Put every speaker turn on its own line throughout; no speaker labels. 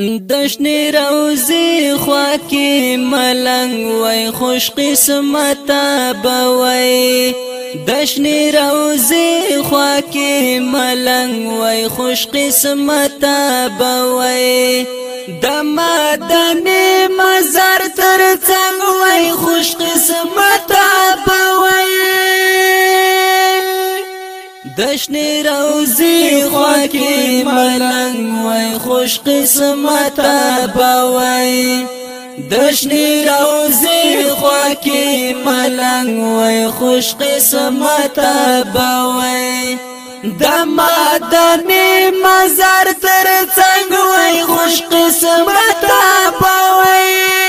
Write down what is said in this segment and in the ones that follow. دشنی روزی خوا کی ملنگ وای خوش قسمت بوي دشنی روزی خوا کی ملنگ وای خوش قسمت بوي د مدنی مزار تر څنګ وای خوش قسمت بوي دشنی روزی خواکی ملنگ وی خوش قسمت باوی دشنی روزی خواکی ملنگ وی خوش قسمت باوی دما دنی مزار تر څنګه وی خوش قسمت باوی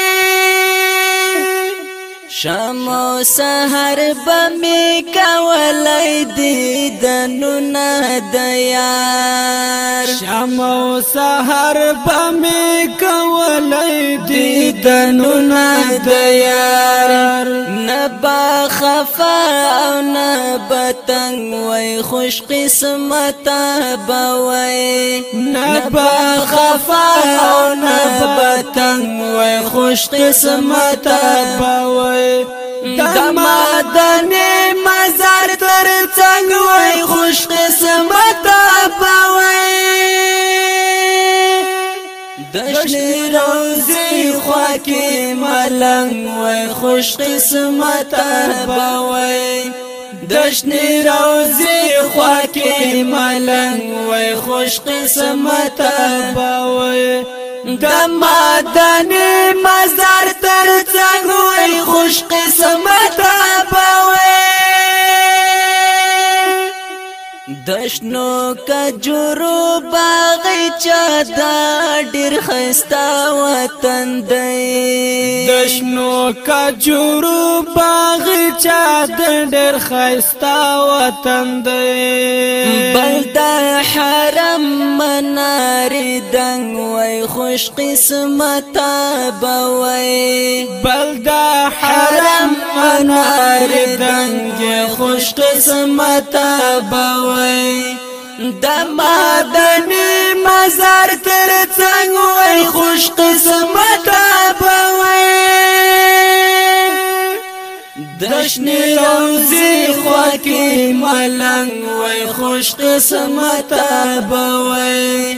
شمو سحر بمی کولای دیدنو نه دیار شمو سحر بمی کولای دیدنو نه دیار نبا خفا او نبا تنگ وی خوش قسمتا بوی نبا خفا او خوش قسمت پوي د مدني مزار تر څنګ وای خوش قسمت پوي دشنی روزی خواکی ملنگ وی خوش قسمت بوی دشنی روزی خواکی ملنگ وی خوش قسمت بوی د مدني مزار تر څنګ وي خوش قسمت پوي دشنو کجورو باغچا دا ډیر خستا وته تندې دشنو کجورو باغ چا ډېر خيستا وطن دې بلد حرم منار دنګ وای خوش قسمت بوي بلد حرم منار دنګ خوش قسمت بوي د مدني مزار تر څنګ شنی لوزی خواکی ملنگ وی خوش قسمتا بوی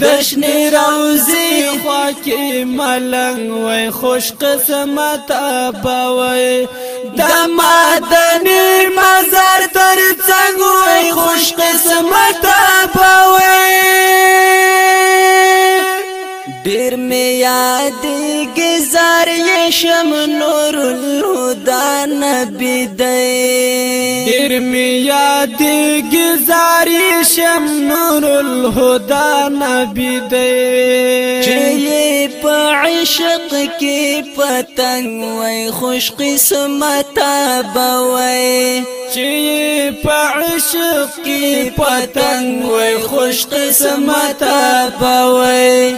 دشنی
روزی خواکی ملنگ وی خوش قسمتا بوی دمادنی مزار تر چنگ وی خوش قسمتا بوی دیر می یادی گزار یشم نور نبی دی دیر می یادی گزاری شم نور الهدا نبی دی چی په عشق کې پتنګ وای خوش قسمت بوي چې په عشق کې پتنګ وای خوش قسمت بوي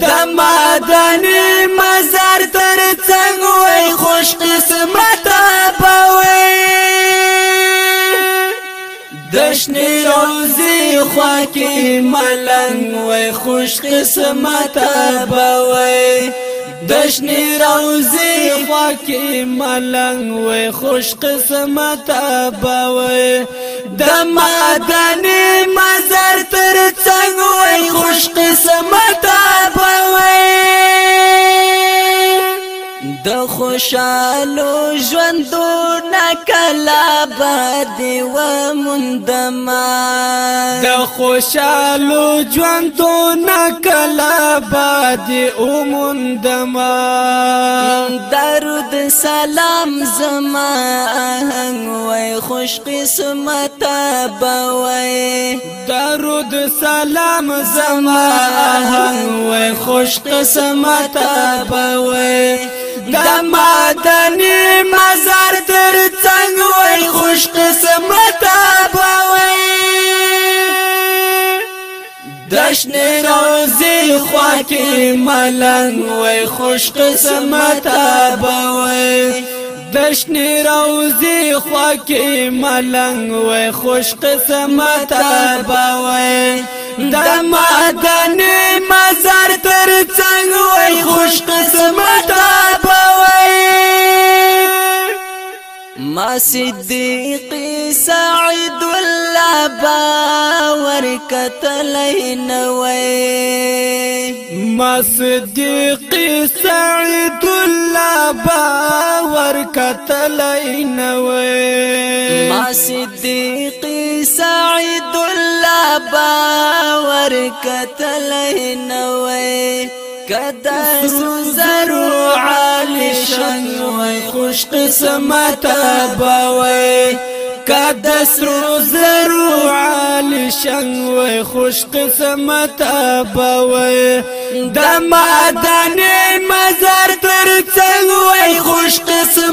د مدني مزار تر څنګ وای خوش قسمت شنی روزی خواکی ملنگ وی خوش قسمت بوی
دشنی روزی
خواکی ملنگ وی خوش قسمت بوی دمادنی مزر ترچا خوشالو ژوندو نکلا باد و مندما د خوشالو ژوندو نکلا باد و مندما درود سلام زما اهنګ وای خوش قسمت بوي درود سلام زما اهنګ وای خوش قسمت بوي د مدني مزار تر څنګ وای خوش قسمت ابوي دشن روزي خواکي ملنګ وای خوش قسمت ابوي دشن روزي خواکي ملنګ وای خوش قسمت ابوي د مدني مزار صدیقی سعید الله باور کتلی نوی ما صدیقی سعید الله باور کتلی نوی ما صدیقی سعید الله باور کتلی نوی کدا سرو زرو عالشان وای خوش قسمت باوي کدا سرو زرو عالشان وای خوش قسمت باوي د مدن مزار تر څنګ وای خوش قسمت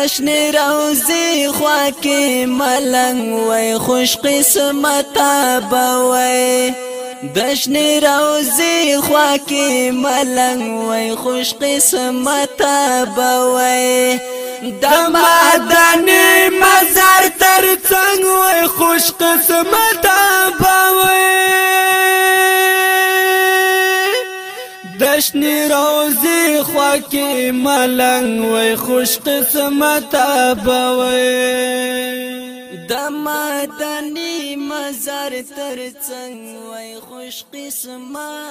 تشنی روزی خواکی ملنگ وی خوش قسمتا بوی دشنی روزی خواکی ملنگ وی خوش قسمتا بوی دما دانی مزار تر څنګه وای خوش قسمت به چشنی روزی خواکی ملنگ وی خوش قسمتا بوی دمدنی مزار ترچنگ وی خوش قسمتا